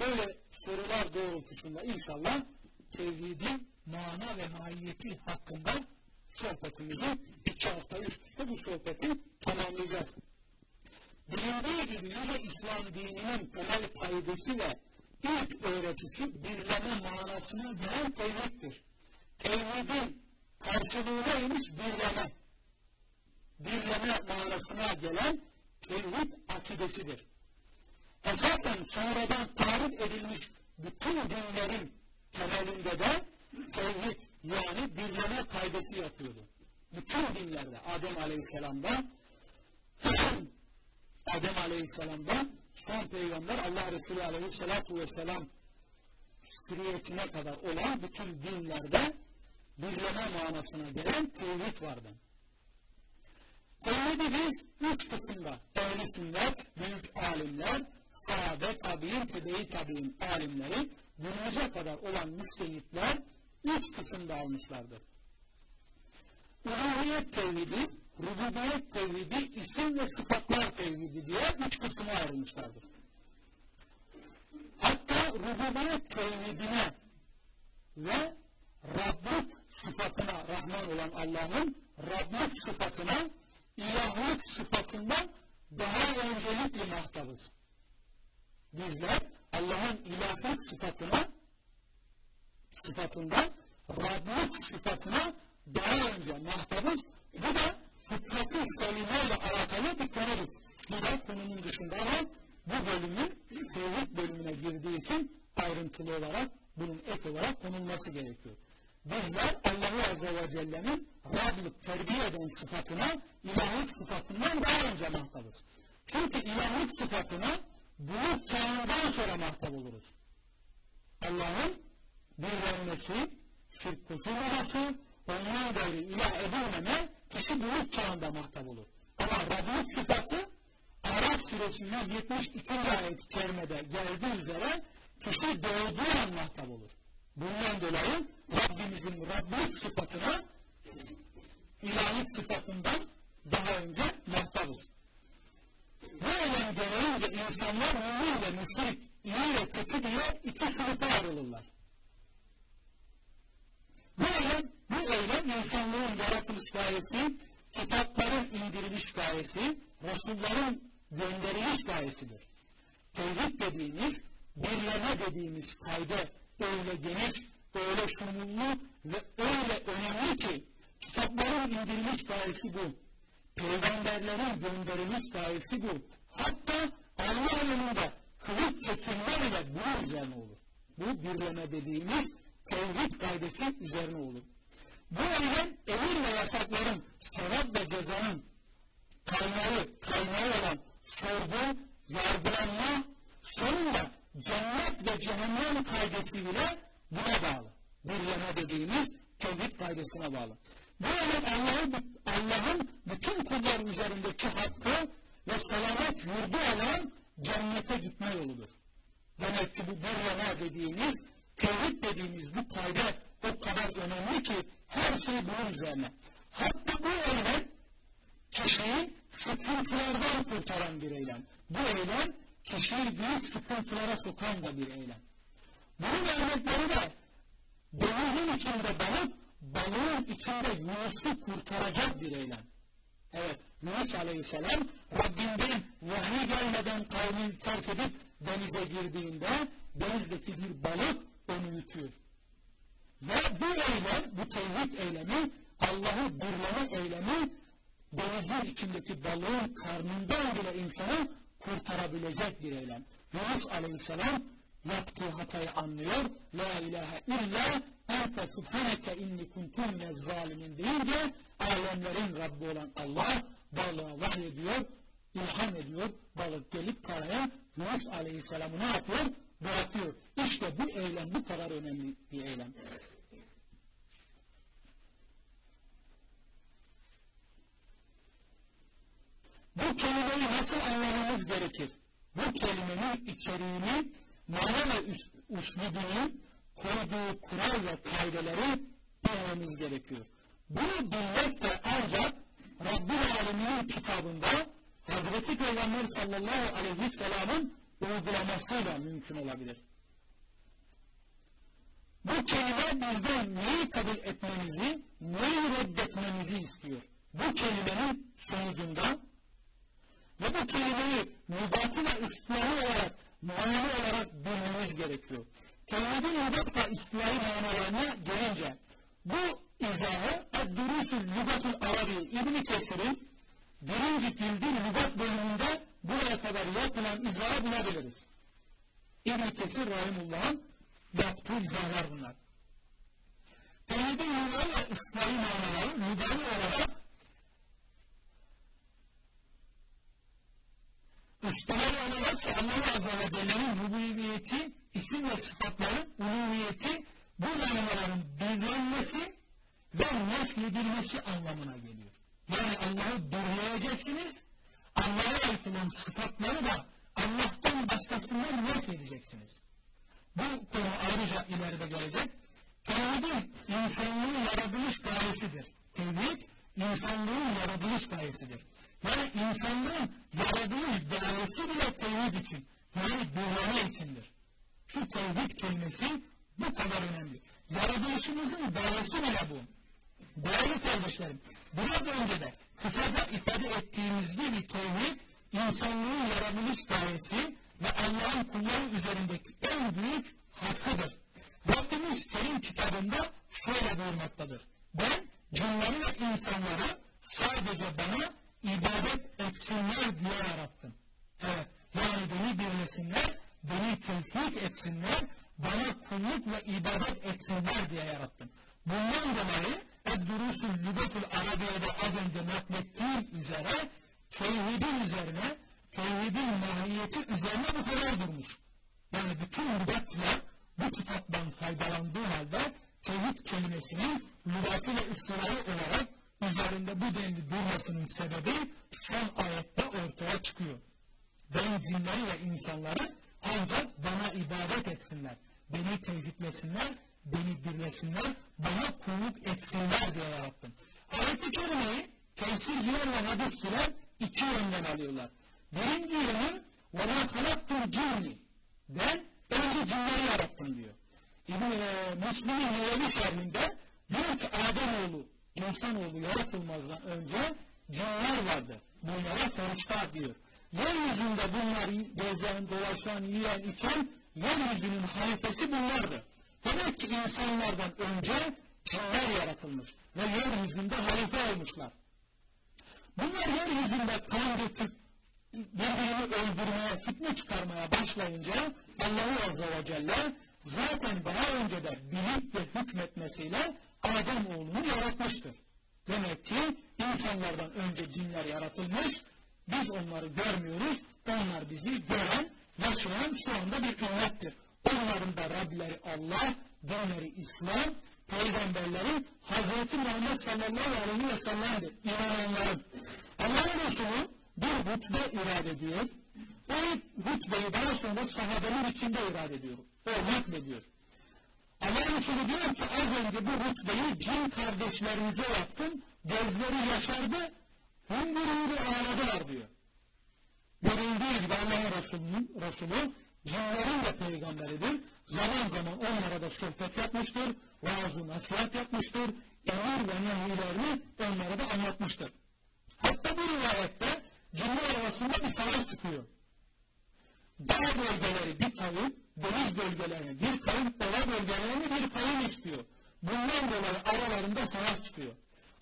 böyle sorular doğrultusunda inşallah tevhidin mana ve mahiyeti hakkında sohbetimizi iki hafta üst bu sohbeti tamamlayacağız. Bilindiği gibi Yüce İslam dininin temel kaidesi ve ilk öğretisi birleme manasına gelen tevhiddir. Tevhidin karşılığı neymiş? Birleme. Birleme manasına gelen tevhid akidesidir. Esasen sonradan tarif edilmiş bütün dinlerin temelinde de tevhid yani birleme kaidesi yatıyordu. Bütün dinlerde Adem Aleyhisselam'dan Adem Aleyhisselam'dan son peygamber Allah Resulü Aleyhisselatü Vesselam süriyetine kadar olan bütün dinlerde birleme manasına gelen tevhid vardı. Tevhidi biz üç kısımda ehli sünnet, büyük alimler, sahabe, tabi'in, tebe-i tabi'in alimleri günümüze kadar olan müstehitler üç kısımda almışlardır. Uluhiyet tevhidi, rububiyet tevhidi, isim ve sıfatlar tevhidi diye üç kısma ayrılmışlardır. Hatta rububiyet tevhidine ve Rabblik sıfatına, Rahman olan Allah'ın Rabblik sıfatına, ilahlık sıfatından daha öncelikli mahtabız. Bizler Allah'ın ilahlık sıfatına, sıfatından Rabblik sıfatına daha önce mahtabız. Bu da fıtratı selimeyle alakalı bir konudur. Da konunun dışında ama bu bölümün tevhid bölümüne girdiği için ayrıntılı olarak bunun ek olarak konulması gerekiyor. Bizler Allahu Azze ve Celle'nin Rablık terbiye eden sıfatına ilahlık sıfatından daha önce mahtabız. Çünkü ilahlık sıfatına bulut çağından sonra mahtap oluruz. Allah'ın birlenmesi, şirk koşulmaması, ondan gayrı ilah edilmeme kişi bulut çağında mahtap olur. Ama Rablık sıfatı Arap suresi 172. ayet-i kerimede geldiği üzere kişi doğduğu an mahtap olur. Bundan dolayı Rabbimizin Rablik sıfatına ilahlık sıfatından daha önce mahtabız. Bu eylem gereğince insanlar mümin ve müşrik, iyi ve kötü diye iki sınıfa ayrılırlar. Bu eylem, bu eylem insanlığın yaratılış gayesi, kitapların indiriliş gayesi, Resulların gönderiliş gayesidir. Tevhid dediğimiz, birleme dediğimiz kayda öyle geniş, öyle şumullu ve öyle önemli ki kitapların indiriliş gayesi bu. Peygamberlerin gönderiliş gayesi bu. Hatta Allah yolunda kılıç çekilme bile bunun üzerine olur. Bu birleme dediğimiz tevhid gaydesi üzerine olur. Bu eylem emir ve yasakların, sevap ve cezanın kaynağı, kaynağı olan sorgu, yargılanma, sonunda cennet ve cehennem kaydesiyle buna bağlı. Birleme dediğimiz tevhid kaydesine bağlı. Bu eylem Allah'ın Allah bütün kullar üzerindeki hakkı ve selamet yurdu olan cennete gitme yoludur. Demek ki bu birleme dediğimiz, tevhid dediğimiz bu kayda o kadar önemli ki her şey bunun üzerine. Hatta bu eylem kişiyi sıkıntılardan kurtaran bir eylem. Bu eylem kişiyi büyük sıkıntılara sokan da bir eylem. Bunun örnekleri de denizin içinde balık, balığın içinde Yunus'u kurtaracak bir eylem. Evet, Yunus Aleyhisselam Rabbinden vahiy gelmeden kavmini terk edip denize girdiğinde denizdeki bir balık onu yutuyor. Ve bu eylem, bu tevhid eylemi, Allah'ı birleme eylemi denizin içindeki balığın karnından bile insanı kurtarabilecek bir eylem. Yunus Aleyhisselam yaptığı hatayı anlıyor. La ilahe illa ente subhaneke inni kuntum minez zalimin deyince alemlerin Rabbi olan Allah balığa vahyediyor, ilham ediyor. Balık gelip karaya Yunus Aleyhisselam'ı ne yapıyor? Bırakıyor. İşte bu eylem bu kadar önemli bir eylem. Bu kelimeyi nasıl anlamamız gerekir? Bu kelimenin içeriğini, mana ve uslubunu, koyduğu kural ve kaideleri bilmemiz gerekiyor. Bunu bilmek de ancak Rabbul Alemin'in kitabında Hazreti Peygamber sallallahu aleyhi ve sellem'in uygulamasıyla mümkün olabilir. Bu kelime bizden neyi kabul etmemizi, neyi reddetmemizi istiyor. Bu kelimenin sonucunda ve bu kelimeyi ve ıslahı olarak, mani olarak bilmemiz gerekiyor. Kelimenin mübat ve ıslahı manalarına gelince bu izahı Ad-Durusul Lügatul Arabi İbn Kesir'in birinci cildin lügat bölümünde buraya kadar yapılan izahı bulabiliriz. İbn Kesir Rahimullah'ın yaptığı izahlar bunlar. Tevhidin lügavi ve ıslahi manaları lügavi olarak ıslahi olarak Allah Azze ve isim ve sıfatları, uluviyeti bu manaların bilgilenmesi ve nefyedilmesi anlamına geliyor. Yani Allah'ı birleyeceksiniz, Allah'a ait olan sıfatları da Allah'tan başkasından nefyedeceksiniz. Bu konu ayrıca ileride gelecek. Tevhidin insanlığın yaratılış gayesidir. Tevhid insanlığın yaratılış gayesidir. Yani insanlığın yaratılış gayesi bile tevhid için. Yani birleme içindir. Şu tevhid kelimesi bu kadar önemli. Yaratılışımızın gayesi bile bu. Değerli kardeşlerim, biraz önce de kısaca ifade ettiğimiz gibi tevhid, insanlığın yaratılış gayesi ve Allah'ın kulları üzerindeki en büyük hakkıdır. Rabbimiz Kerim kitabında şöyle buyurmaktadır. Ben cinleri ve insanları sadece bana ibadet etsinler diye yarattım. Evet, yani beni birlesinler, beni tevhid etsinler, bana kulluk ve ibadet etsinler diye yarattım. Bundan dolayı Ed-Durusul Lügatul Arabiye'de az önce naklettiğim üzere tevhidin üzerine, tevhidin mahiyeti üzerine bu kadar durmuş. Yani bütün lügatçılar bu kitaptan faydalandığı halde tevhid kelimesinin lügatı ve ıslahı olarak üzerinde bu denli durmasının sebebi son ayette ortaya çıkıyor. Ben cinleri ve insanları ancak bana ibadet etsinler, beni tevhidlesinler, beni birlesinler, bana kulluk etsinler diye yarattım. Ayet-i Kerime'yi tefsirciler ve hadisçiler iki yönden alıyorlar. Birinci yönü وَلَا خَلَقْتُمْ cinni Ben önce cinleri yarattım diyor. İbn e, Müslim'in Nevevi şerhinde diyor ki Ademoğlu, insanoğlu yaratılmazdan önce cinler vardı. Bunlara feriçta diyor. Yeryüzünde bunlar gezen, dolaşan, yiyen, içen yeryüzünün halifesi bunlardı. Demek ki insanlardan önce cinler yaratılmış ve yeryüzünde halife olmuşlar. Bunlar yeryüzünde kan döküp birbirini öldürmeye, fitne çıkarmaya başlayınca Allahu Azze ve Celle zaten daha önce de bilip ve hükmetmesiyle Adem oğlunu yaratmıştır. Demek ki insanlardan önce cinler yaratılmış, biz onları görmüyoruz, onlar bizi gören, yaşayan şu anda bir ümmettir. Onların da Rableri Allah, dinleri İslam, peygamberleri Hz. Muhammed sallallahu aleyhi ve sellem'dir. İnananların. Allah'ın Resulü bir hutbe irade ediyor. O hutbeyi daha sonra sahabenin içinde irade ediyor. O naklediyor. Allah Resulü diyor ki az önce bu hutbeyi cin kardeşlerinize yaptım. Gözleri yaşardı. Hüngür hüngür ağladılar diyor. Görüldüğü gibi Allah Resulü'nün Resulü cinlerin de peygamberidir. Zaman zaman onlara da sohbet yapmıştır. Vaaz-ı nasihat yapmıştır. Emir ve nehilerini onlara da anlatmıştır. Hatta bu rivayette cinler arasında bir savaş çıkıyor. Dağ bölgeleri bir kavim, deniz bölgelerine bir kavim, ova bölgelerine bir kavim istiyor. Bundan dolayı aralarında savaş çıkıyor.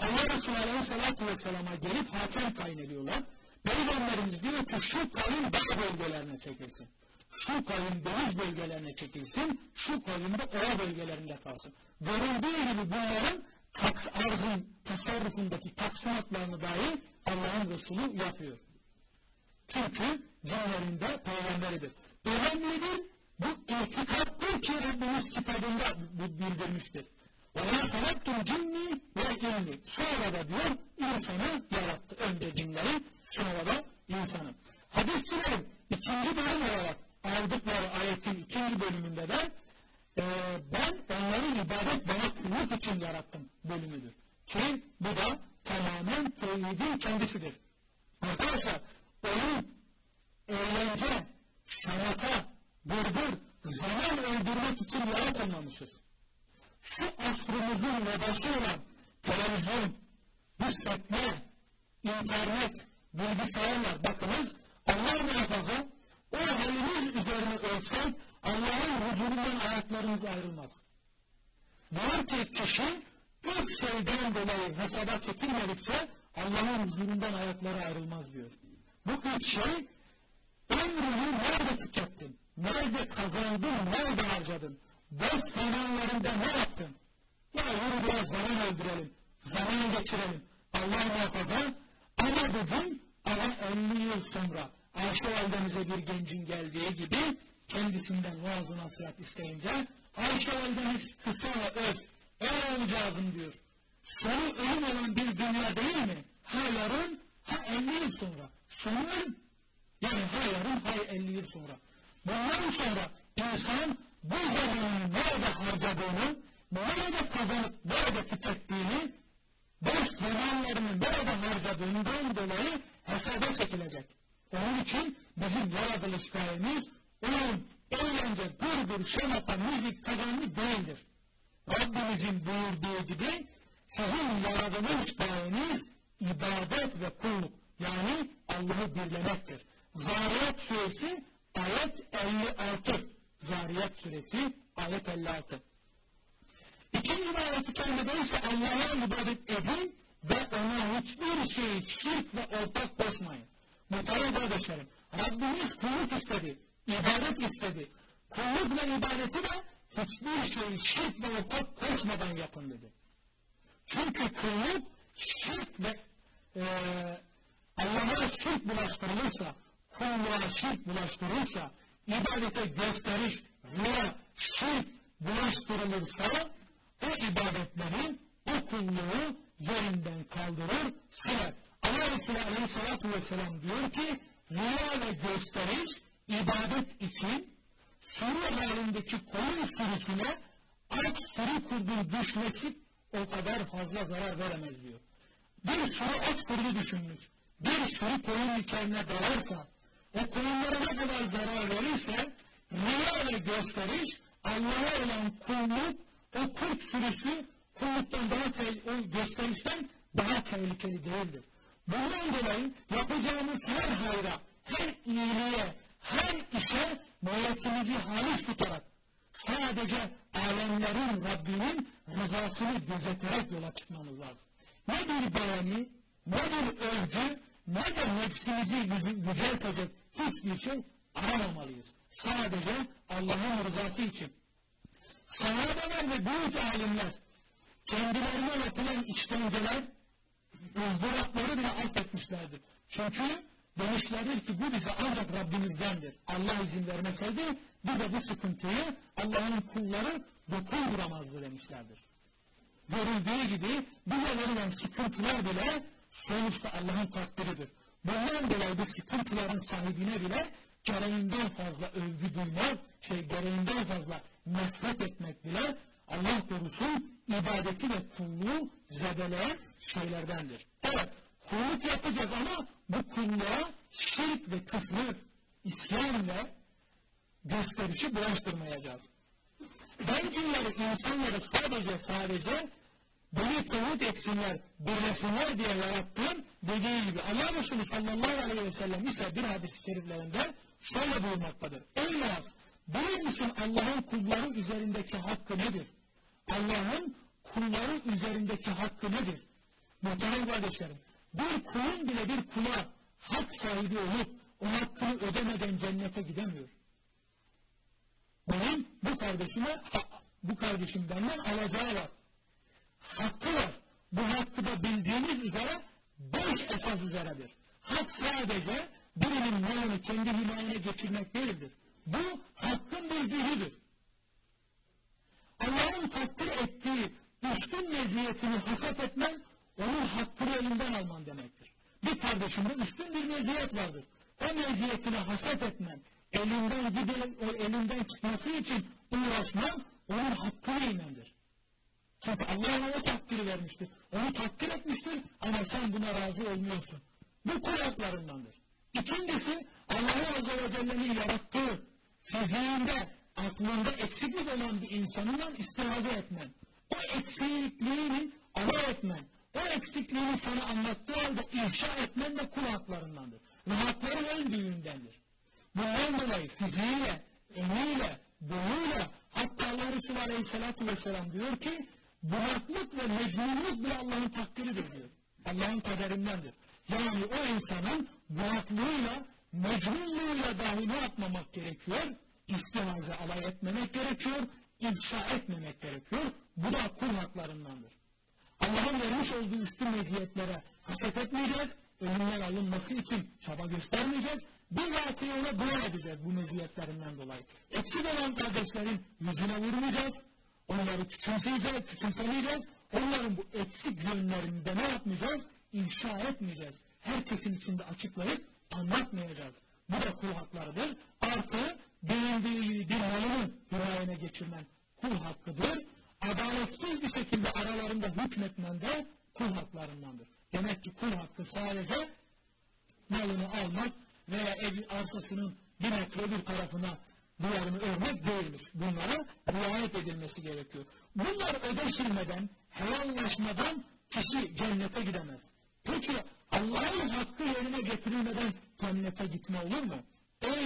Allah Resulü Aleyhisselatü Vesselam'a gelip hakem tayin ediyorlar. Peygamberimiz diyor ki şu kavim dağ bölgelerine çekilsin. Şu kavim deniz bölgelerine çekilsin, şu kavim de ova bölgelerinde kalsın. Görüldüğü gibi bunların taks arzın tasarrufundaki taksimatlarını dahi Allah'ın Resulü yapıyor. Çünkü cinlerinde peygamberidir. Önemlidir, bu itikattır ki Rabbimiz kitabında bildirmiştir. وَلَا خَلَقْتُمْ cinni ve inni. Sonra da diyor insanı yarattı. Önce cinleri, sonra da insanı. Hadisçilerin ikinci bölüm olarak aldıkları ayetin ikinci bölümünde de e, ben onları ibadet bana kulluk için yarattım bölümüdür. Ki bu da tamamen tevhidin kendisidir. Arkadaşlar oyun, eğlence, şamata, gırgır, zaman öldürmek için yaratılmamışız. Şu asrımızın vedası olan televizyon, bu setler, internet, bilgisayarlar, bakınız Allah muhafaza o halimiz üzerine ölsek Allah'ın huzurundan ayaklarımız ayrılmaz. Diyor ki kişi üç şeyden dolayı hesaba çekilmedikçe Allah'ın huzurundan ayakları ayrılmaz diyor. Bu üç şey ömrünü nerede tükettin? Nerede kazandın? Nerede harcadın? Boş zamanlarında ne yaptın? Ya yürü biraz zaman öldürelim. Zaman geçirelim. Allah muhafaza ama bugün ama 50 yıl sonra Ayşe validemize bir gencin geldiği gibi kendisinden vaaz nasihat isteyince Ayşe validemiz kısa ve öz öyle olacağızım diyor. Sonu ölüm olan bir dünya değil mi? Ha yarın ha 50 yıl sonra. Sonu. Yani ha yarın ha 50 yıl sonra. Bundan sonra insan bu zamanı nerede harcadığını, nerede kazanıp nerede tükettiğini, boş zamanlarını nerede harcadığından dolayı hesaba çekilecek. Onun için bizim yaratılış gayemiz oyun, eğlence, gırgır, şamata, müzik, kazanlı değildir. Rabbimizin buyurduğu gibi sizin yaratılış gayeniz ibadet ve kulluk. Yani Allah'ı birlemektir. Zariyat suresi ayet 56. Zariyat suresi ayet 56. İkinci ayet-i kerimede ise Allah'a ibadet edin ve ona hiçbir şey şirk ve ortak koşmayın. Muhterem kardeşlerim, Rabbimiz kulluk istedi, ibadet istedi. Kulluk ve ibadeti de hiçbir şey şirk ve ortak koşmadan yapın dedi. Çünkü kulluk şirk ve e, Allah'a şirk bulaştırılırsa, kulluğa şirk bulaştırılırsa, ibadete gösteriş, rüya, şirk bulaştırılırsa o ibadetleri, o kulluğu yerinden kaldırır, siler. Allah Resulü Aleyhisselatü Vesselam diyor ki rüya ve gösteriş ibadet için sürü halindeki koyun sürüsüne aç sürü kurdun düşmesi o kadar fazla zarar veremez diyor. Bir sürü aç kurdu düşününüz. Bir sürü koyun içerisine dalarsa o koyunlara ne kadar zarar verirse rüya ve gösteriş Allah'a olan kulluk o kurt sürüsü kulluktan daha o gösterişten daha tehlikeli değildir. Bundan dolayı yapacağımız her hayra, her iyiliğe, her işe niyetimizi halis tutarak sadece alemlerin Rabbinin rızasını gözeterek yola çıkmamız lazım. Ne bir beğeni, ne bir övgü, ne de nefsimizi yüceltecek hiçbir şey aramamalıyız. Sadece Allah'ın rızası için. Sahabeler ve büyük alimler kendilerine yapılan işkenceler ızdırapları bile affetmişlerdir. Çünkü demişlerdir ki bu bize ancak Rabbimizdendir. Allah izin vermeseydi bize bu sıkıntıyı Allah'ın kulları dokunduramazdı demişlerdir. Görüldüğü gibi bize verilen sıkıntılar bile sonuçta Allah'ın takdiridir. Bundan dolayı bu sıkıntıların sahibine bile gereğinden fazla övgü duymak, şey gereğinden fazla nefret etmek bile Allah korusun ibadeti ve kulluğu zedeleyen şeylerdendir. Evet, kulluk yapacağız ama bu kulluğa şirk ve küfrü isyanla gösterişi bulaştırmayacağız. Ben cinleri, insanları sadece sadece beni tevhid etsinler, birlesinler diye yarattım dediği gibi Allah Resulü sallallahu aleyhi ve sellem ise bir hadis-i şeriflerinde şöyle buyurmaktadır. Ey Naz, bilir misin Allah'ın kulları üzerindeki hakkı nedir? Allah'ın kulları üzerindeki hakkı nedir? Muhterem kardeşlerim, bir kulun bile bir kula hak sahibi olup o hakkını ödemeden cennete gidemiyor. Benim bu kardeşime, bu kardeşim benden alacağı var. Hakkı var. Bu hakkı da bildiğiniz üzere beş esas üzeredir. Hak sadece birinin malını kendi himayene geçirmek değildir. Bu hakkın bir gücüdür. Allah'ın takdir ettiği üstün meziyetini hasat etmen, onun hakkını elinden alman demektir. Bir kardeşinde üstün bir meziyet vardır. O meziyetini hasat etmen, elinden gidelim, o elinden çıkması için uğraşman, onun hakkını yemendir. Çünkü Allah ona takdiri vermiştir. Onu takdir etmiştir ama sen buna razı olmuyorsun. Bu kul haklarındandır. İkincisi Allah Azze ve Celle'nin yarattığı fiziğinde, aklında eksiklik olan bir insanından istihaze etmen. O eksikliğini alay etmen. O eksikliğini sana anlattığı halde ifşa etmen de kul haklarındandır. Ve hakların en büyüğündendir. Bundan dolayı fiziğiyle, emiyle, boyuyla hatta Allah Resulü Aleyhisselatü Vesselam diyor ki bunaklık ve mecnunluk bile Allah'ın takdiridir diyor. Allah'ın kaderindendir. Yani o insanın bunaklığıyla, mecnunluğuyla dahi ne yapmamak gerekiyor? İstihaze alay etmemek gerekiyor, ifşa etmemek gerekiyor. Bu da kul haklarındandır. Allah'ın vermiş olduğu üstün meziyetlere haset etmeyeceğiz, ölümler alınması için çaba göstermeyeceğiz, bizatihi ona dua edeceğiz bu meziyetlerinden dolayı. Eksik olan kardeşlerin yüzüne vurmayacağız, onları küçümseyeceğiz, küçümsemeyeceğiz, onların bu eksik yönlerini de ne yapmayacağız? İnşa etmeyeceğiz. Herkesin içinde açıklayıp anlatmayacağız. Bu da kul haklarıdır. Artı beğendiği gibi bir malını himayene geçirmen kul hakkıdır. Adaletsiz bir şekilde aralarında hükmetmen de kul haklarındandır. Demek ki kul hakkı sadece malını almak veya ev arsasının bir metre bir tarafına duvarını örmek değildir. Bunlara riayet edilmesi gerekiyor. Bunlar ödeşilmeden, helallaşmadan kişi cennete gidemez. Peki Allah'ın hakkı yerine getirilmeden cennete gitme olur mu? Ey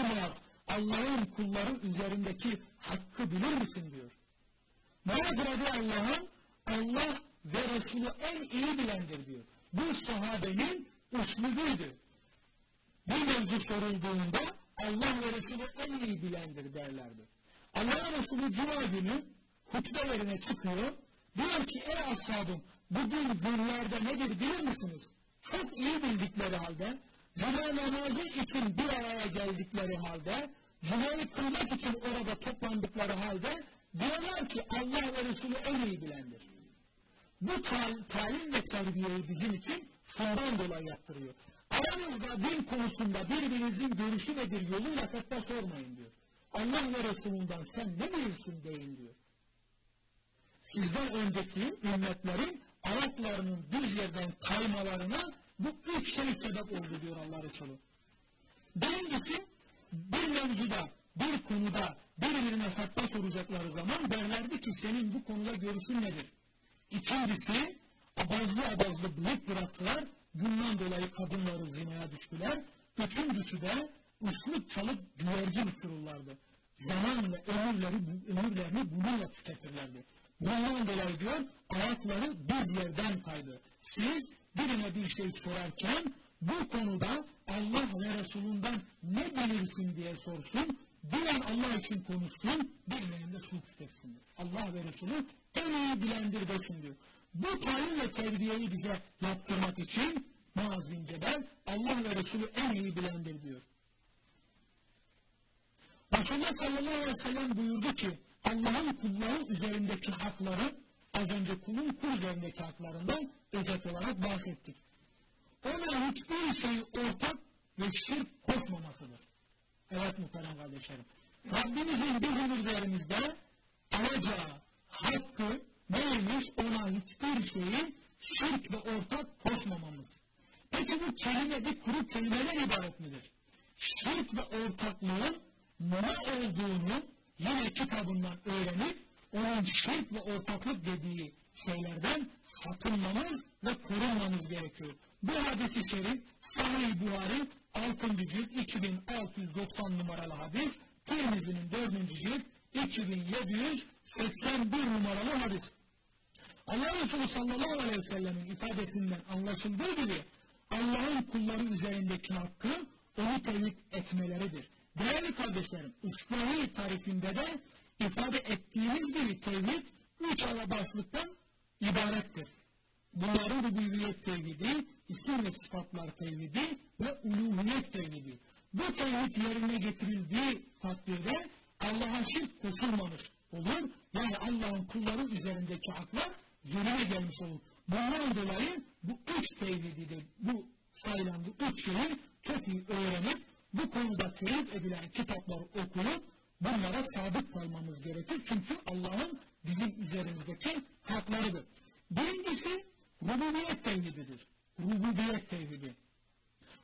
Allah'ın kulları üzerindeki hakkı bilir misin diyor. Muaz Allah'ın Allah ve Resulü en iyi bilendir diyor. Bu sahabenin uslubuydu. Bir mevzu sorulduğunda Allah ve Resulü en iyi bilendir derlerdi. Allah Resulü Cuma günü hutbelerine çıkıyor. Diyor ki ey ashabım bugün günlerde nedir bilir misiniz? Çok iyi bildikleri halde Cuma namazı için bir araya geldikleri halde Cuma'yı kılmak için orada toplandıkları halde diyorlar ki Allah ve Resulü en iyi bilendir. Bu talim ve terbiyeyi bizim için şundan dolayı yaptırıyor. Aranızda din konusunda birbirinizin görüşü nedir yoluyla fetva sormayın diyor. Allah ve Resulünden sen ne bilirsin deyin diyor. Sizden önceki ümmetlerin ayaklarının düz yerden kaymalarına bu üç şey sebep oldu diyor Allah Resulü. Birincisi bir mevzuda, bir konuda birbirine fetva soracakları zaman derlerdi ki senin bu konuda görüşün nedir? İkincisi abazlı abazlı bıyık bıraktılar. Bundan dolayı kadınları zinaya düştüler. Üçüncüsü de ıslık çalıp güvercin uçururlardı. Zaman ve ömürleri, ömürlerini bununla tüketirlerdi. Bundan dolayı diyor ayakları bir yerden kaydı. Siz birine bir şey sorarken bu konuda Allah ve Resulünden ne bilirsin diye sorsun. Bilen Allah için konuşsun, bilmeyen de sulh tüketsin. Allah ve Resulü en iyi bilendir desin diyor. Bu talim ve terbiyeyi bize yaptırmak için Muaz bin Cebel Allah ve Resulü en iyi bilendir diyor. Resulullah sallallahu aleyhi ve sellem buyurdu ki Allah'ın kulları üzerindeki hakları az önce kulun kul üzerindeki haklarından özet olarak bahsettik. Ona hiçbir şey ortak ve şirk koşmamasıdır. Evet muhterem kardeşlerim. Rabbimizin bizim üzerimizde alacağı hakkı neymiş ona hiçbir şeyi şirk ve ortak koşmamamız. Peki bu kelime bir kuru kelimeden ibaret midir? Şirk ve ortaklığın ne olduğunu yine kitabından öğrenip onun şirk ve ortaklık dediği şeylerden sakınmamız ve korunmamız gerekiyor. Bu hadisi şerif Sahih Buhari 6. cilt 2690 numaralı hadis, Tirmizi'nin 4. cilt 2781 numaralı hadis. Allah Resulü sallallahu aleyhi ve sellemin ifadesinden anlaşıldığı gibi Allah'ın kulları üzerindeki hakkı onu tevhid etmeleridir. Değerli kardeşlerim, İslami tarifinde de ifade ettiğimiz gibi tevhid üç ana başlıktan ibarettir. Bunların rububiyet tevhidi, isim ve sıfatlar tevhidi ve uluhiyet tevhidi. Bu tevhid yerine getirildiği takdirde Allah'a şirk koşulmamış olur. Yani Allah'ın kulları üzerindeki haklar yerine gelmiş olur. Bundan dolayı bu üç tevhidi de bu sayılan bu üç şeyi çok iyi öğrenip bu konuda teyit edilen kitapları okuyup bunlara sadık kalmamız gerekir. Çünkü Allah'ın bizim üzerimizdeki haklarıdır. Birincisi rububiyet tevhididir. Rububiyet tevhidi.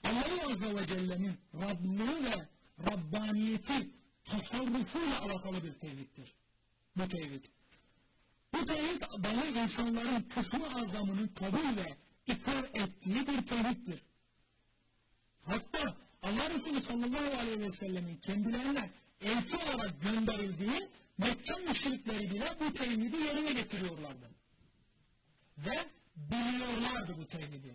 Allah Azze ve Celle'nin Rabliği ve Rabbaniyeti tasarrufuyla alakalı bir tevhiddir. Bu tevhid. Bu tevhid dalı insanların kısmı azamının kabul ve ikrar ettiği bir tevhiddir. Hatta Allah Resulü sallallahu aleyhi ve sellemin kendilerine elçi olarak gönderildiği Mekke müşrikleri bile bu tevhidi yerine getiriyorlardı. Ve biliyorlardı bu tevhidi.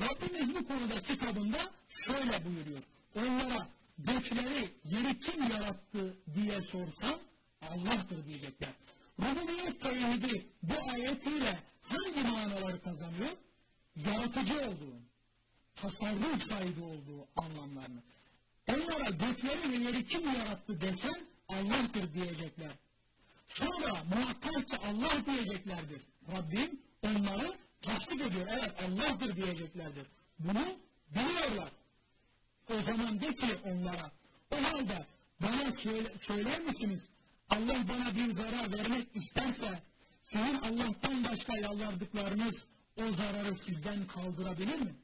Rabbimiz bu konuda kitabında şöyle buyuruyor. Onlara gökleri, yeri kim yarattı diye sorsam Allah'tır diyecekler. Rububiyet tevhidi bu ayetiyle hangi manaları kazanıyor? Yaratıcı olduğu, tasarruf sahibi olduğu anlamlarını. Onlara gökleri ve yeri kim yarattı desen Allah'tır diyecekler. Sonra muhakkak ki Allah diyeceklerdir. Rabbim onları tasdik ediyor. Evet Allah'tır diyeceklerdir. Bunu biliyorlar. O zaman de ki onlara o halde bana söyle, söyler misiniz? Allah bana bir zarar vermek isterse sizin Allah'tan başka yalvardıklarınız o zararı sizden kaldırabilir mi?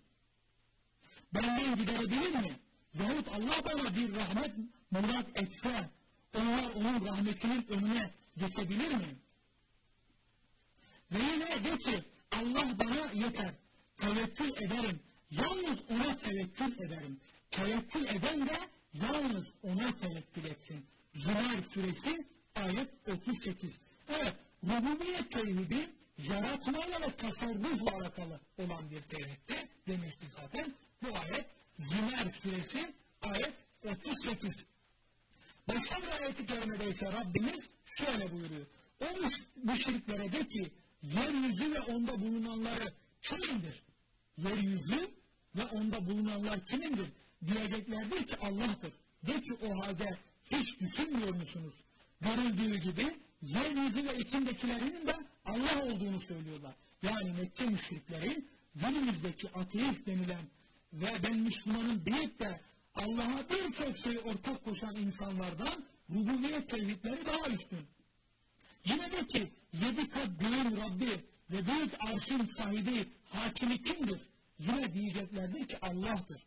Benden giderebilir mi? Yahut Allah bana bir rahmet murat etse onlar onun rahmetinin önüne geçebilir mi? Ve yine de ki Allah bana yeter. Tevekkül ederim. Yalnız ona tevekkül ederim. Tevekkül eden de yalnız ona tevekkül etsin. Zümer suresi ayet 38. Evet, rububiyet tevhidi yaratmayla ve tasarrufla alakalı olan bir tevhidde demiştik zaten. Bu ayet Zümer suresi ayet 38. Başka bir ayeti kerimede ise Rabbimiz şöyle buyuruyor. O müşriklere de ki yeryüzü ve onda bulunanları kimindir? Yeryüzü ve onda bulunanlar kimindir? Diyeceklerdir ki Allah'tır. De ki o halde hiç düşünmüyor musunuz? Görüldüğü gibi yeryüzü ve içindekilerinin de Allah olduğunu söylüyorlar. Yani Mekke müşriklerin günümüzdeki ateist denilen ve ben Müslümanım deyip de Allah'a birçok şey ortak koşan insanlardan rububiyet tevhidleri daha üstün. Yine de ki yedi kat göğün Rabbi ve büyük arşın sahibi hakimi kimdir? Yine diyeceklerdir ki Allah'tır.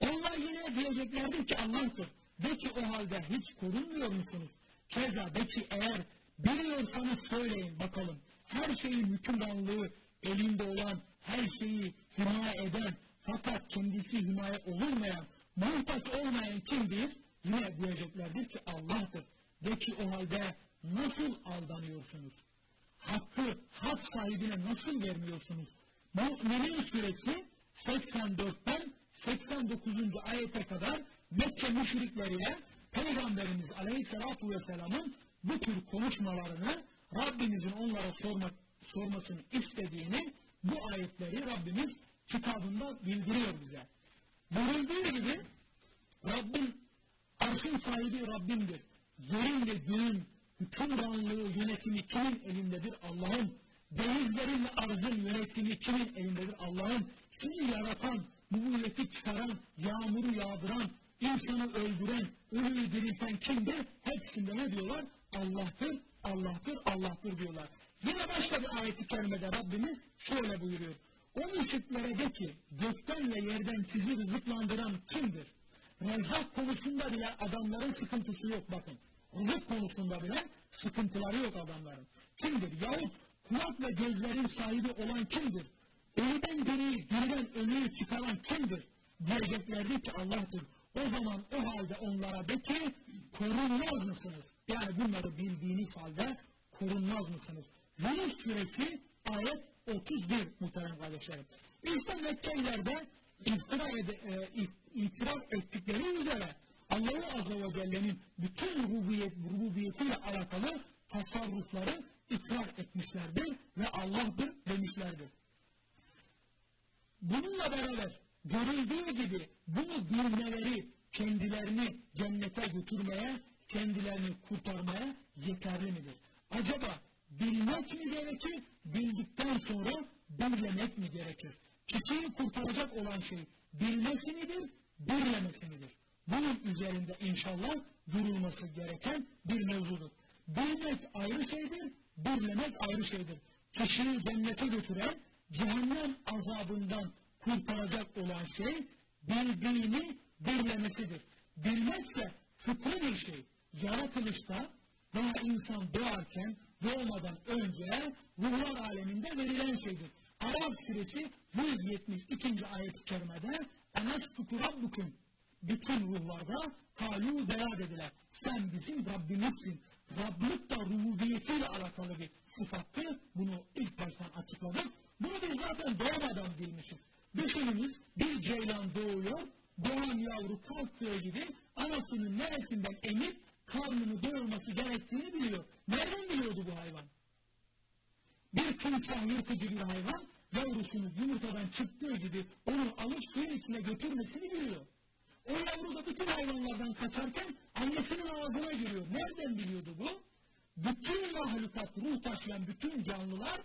Onlar yine diyeceklerdir ki Allah'tır. De ki o halde hiç korunmuyor musunuz? Keza de eğer biliyorsanız söyleyin bakalım. Her şeyin hükümranlığı elinde olan, her şeyi himaye eden, fakat kendisi himaye olunmayan, muhtaç olmayan kimdir? Yine diyeceklerdir ki Allah'tır. De ki o halde nasıl aldanıyorsunuz? Hakkı hak sahibine nasıl vermiyorsunuz? Mü'minin suresi 84'ten 89. ayete kadar Mekke müşrikleriyle Peygamberimiz Aleyhisselatü Vesselam'ın bu tür konuşmalarını Rabbimizin onlara sormak, sormasını istediğini bu ayetleri Rabbimiz kitabında bildiriyor bize. Görüldüğü gibi Rabbim arşın sahibi Rabbimdir. Yerin ve göğün hükümranlığı, yönetimi kimin elindedir? Allah'ın. Denizlerin ve arzın yönetimi kimin elindedir? Allah'ın. Sizi yaratan, nübüvveti çıkaran, yağmuru yağdıran, insanı öldüren, ölüyü dirilten kimdir? Hepsinde ne diyorlar? Allah'tır, Allah'tır, Allah'tır diyorlar. Yine başka bir ayeti kerimede Rabbimiz şöyle buyuruyor. O müşriklere de ki gökten ve yerden sizi rızıklandıran kimdir? Rezzak konusunda bile adamların sıkıntısı yok bakın. Rızık konusunda bile sıkıntıları yok adamların. Kimdir? Yahut kulak ve gözlerin sahibi olan kimdir? Ölüden diriyi, diriden ölüyü çıkaran kimdir? Diyeceklerdi ki Allah'tır. O zaman o halde onlara de ki korunmaz mısınız? Yani bunları bildiğiniz halde korunmaz mısınız? Yunus suresi ayet 31 muhterem kardeşlerim. İşte Mekkelilerde iftira, ede, e, itiraf ettikleri üzere Allah Azze ve Celle'nin bütün rububiyet, rububiyetiyle alakalı tasarrufları ikrar etmişlerdir ve Allah'dır demişlerdir. Bununla beraber görüldüğü gibi bunu bilmeleri kendilerini cennete götürmeye, kendilerini kurtarmaya yeterli midir? Acaba bilmek mi gerekir, bildikten sonra bilmemek mi gerekir? Kişiyi kurtaracak olan şey bilmesi midir, bilmemesi midir? Bunun üzerinde inşallah durulması gereken bir mevzudur. Bilmek ayrı şeydir, bilmemek ayrı şeydir. Kişiyi cennete götüren, cehennem azabından kurtaracak olan şey bildiğini birlemesidir. Bilmekse fıtri bir şey. Yaratılışta veya insan doğarken doğmadan önce ruhlar aleminde verilen şeydir. Araf suresi 172. ayet-i kerimede Enestuku Rabbukum bütün ruhlarda kalu beyan dediler. Sen bizim Rabbimizsin. Rablık da rububiyetiyle alakalı bir sıfattı. Bunu ilk baştan açıkladık. Bunu biz zaten doğmadan bilmişiz. Düşününüz bir ceylan doğuyor, doğan yavru kalktığı gibi anasının neresinden emip karnını doyurması gerektiğini biliyor. Nereden biliyordu bu hayvan? Bir timsah yırtıcı bir hayvan yavrusunu yumurtadan çıktığı gibi onu alıp suyun içine götürmesini biliyor. O yavru da bütün hayvanlardan kaçarken annesinin ağzına giriyor. Nereden biliyordu bu? Bütün mahlukat, ruh taşıyan bütün canlılar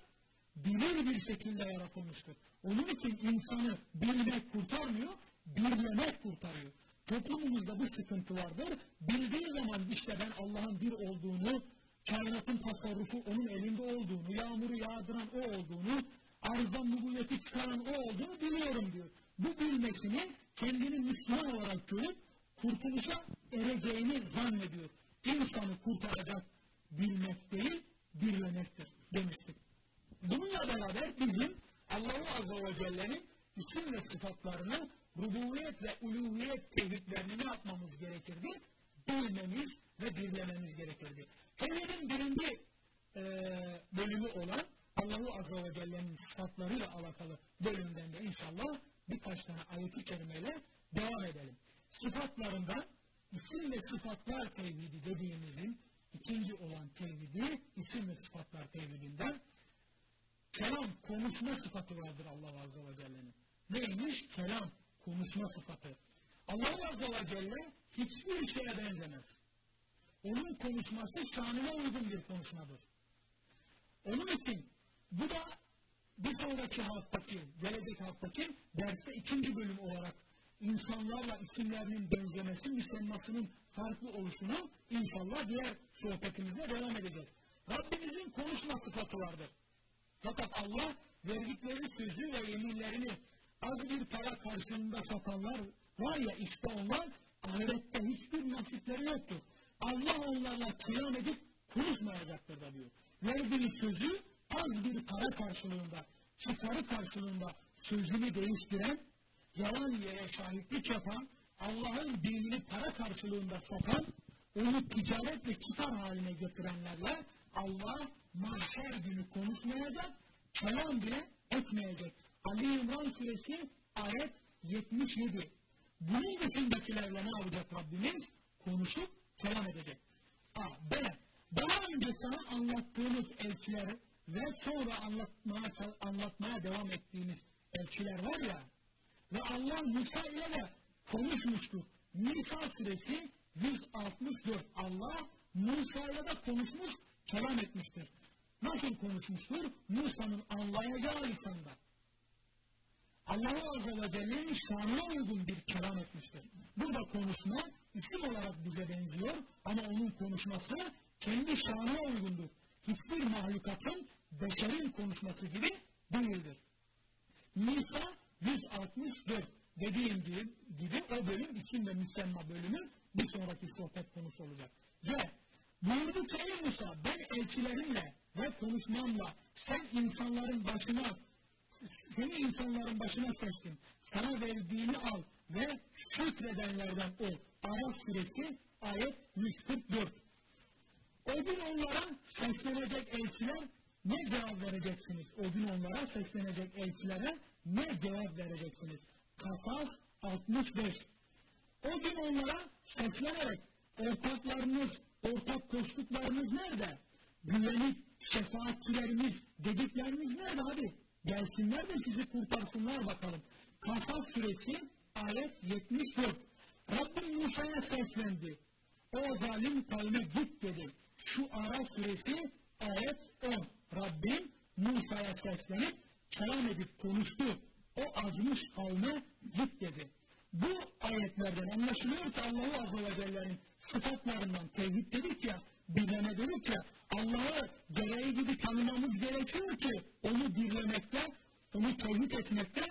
bilir bir şekilde yaratılmıştır. Onun için insanı bilmek kurtarmıyor, birlemek kurtarıyor. Toplumumuzda bu sıkıntı vardır. Bildiği zaman işte ben Allah'ın bir olduğunu, kainatın tasarrufu onun elinde olduğunu, yağmuru yağdıran o olduğunu, arzdan nübüvveti çıkaran o olduğunu biliyorum diyor. Bu bilmesini kendini Müslüman olarak görüp kurtuluşa ereceğini zannediyor. İnsanı kurtaracak bilmek değil, birlemektir demiştik. Bununla beraber bizim Allah-u Azze ve Celle'nin isim ve sıfatlarını rububiyet ve uluhiyet tevhidlerini ne yapmamız gerekirdi? Bilmemiz ve birlememiz gerekirdi. Tevhidin birinci e, bölümü olan Allah-u Azze ve Celle'nin sıfatlarıyla alakalı bölümden de inşallah birkaç tane ayet-i kerimeyle devam edelim. Sıfatlarından isim ve sıfatlar tevhidi dediğimizin ikinci olan tevhidi isim ve sıfatlar tevhidinden kelam, konuşma sıfatı vardır Allah Azze ve Celle'nin. Neymiş? Kelam, konuşma sıfatı. Allah Azze ve Celle hiçbir şeye benzemez. Onun konuşması şanına uygun bir konuşmadır. Onun için bu da bir sonraki haftaki, gelecek haftaki derste ikinci bölüm olarak insanlarla isimlerinin benzemesi, müsemmasının farklı oluşunu inşallah diğer sohbetimizde devam edeceğiz. Rabbimizin konuşma sıfatı vardır. Allah verdikleri sözü ve yeminlerini az bir para karşılığında satanlar var ya işte onlar ahirette hiçbir nasipleri yoktur. Allah onlarla kelam edip konuşmayacaktır da diyor. Verdiği sözü az bir para karşılığında, çıkarı karşılığında sözünü değiştiren, yalan yere şahitlik yapan, Allah'ın dinini para karşılığında satan, onu ticaret ve çıkar haline getirenlerle Allah mahşer günü konuşmayacak, kelam bile etmeyecek. Ali İmran suresi ayet 77. Bunun dışındakilerle ne yapacak Rabbimiz? Konuşup kelam edecek. A. B. Daha önce sana anlattığımız elçiler ve sonra anlatmaya, anlatmaya devam ettiğimiz elçiler var ya ve Allah Musa ile de konuşmuştur. Nisa suresi 164. Allah Musa ile de konuşmuş, kelam etmiştir. Nasıl konuşmuştur? Musa'nın anlayacağı lisanda. Allah Azze ve Celle'nin şanına uygun bir kelam etmiştir. Burada konuşma isim olarak bize benziyor ama onun konuşması kendi şanına uygundur. Hiçbir mahlukatın beşerin konuşması gibi değildir. Nisa 164 dediğim gibi, gibi o bölüm isim ve müsemma bölümü bir sonraki sohbet konusu olacak. C. Buyurdu ki Musa ben elçilerimle ve konuşmamla sen insanların başına seni insanların başına seçtim. Sana verdiğini al ve şükredenlerden ol. Araf suresi ayet 144. O gün onlara seslenecek elçiler ne cevap vereceksiniz? O gün onlara seslenecek elçilere ne cevap vereceksiniz? Kasas 65. O gün onlara seslenerek ortaklarınız, ortak koştuklarınız nerede? Güvenip şefaatçilerimiz, dediklerimiz nerede abi? Gelsinler de sizi kurtarsınlar bakalım. Kasas suresi ayet 74. Rabbim Musa'ya seslendi. O zalim kavme git dedi. Şu ara suresi ayet 10. Rabbim Musa'ya seslenip kelam edip konuştu. O azmış kavme git dedi. Bu ayetlerden anlaşılıyor ki Allah-u Azze ve sıfatlarından tevhid dedik ya, bilene dedik ya, Allah'ı gereği gibi tanımamız gerekiyor ki onu birlemekte, onu tevhid etmekte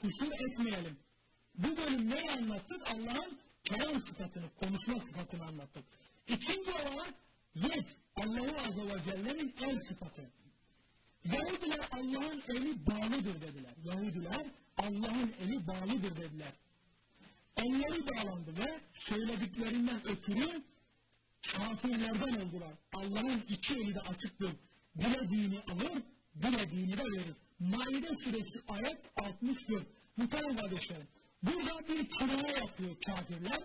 kusur etmeyelim. Bu bölüm neyi anlattık? Allah'ın kelam sıfatını, konuşma sıfatını anlattık. İkinci olarak yed, Allahu Azze ve Celle'nin el sıfatı. Yahudiler Allah'ın eli bağlıdır dediler. Yahudiler Allah'ın eli bağlıdır dediler. Elleri bağlandı ve söylediklerinden ötürü kafirlerden oldular. Allah'ın iki eli de açıktır. Dilediğini alır, dilediğini de verir. Maide suresi ayet 64. Muhtemelen kardeşlerim. Burada bir kırığa yapıyor kafirler.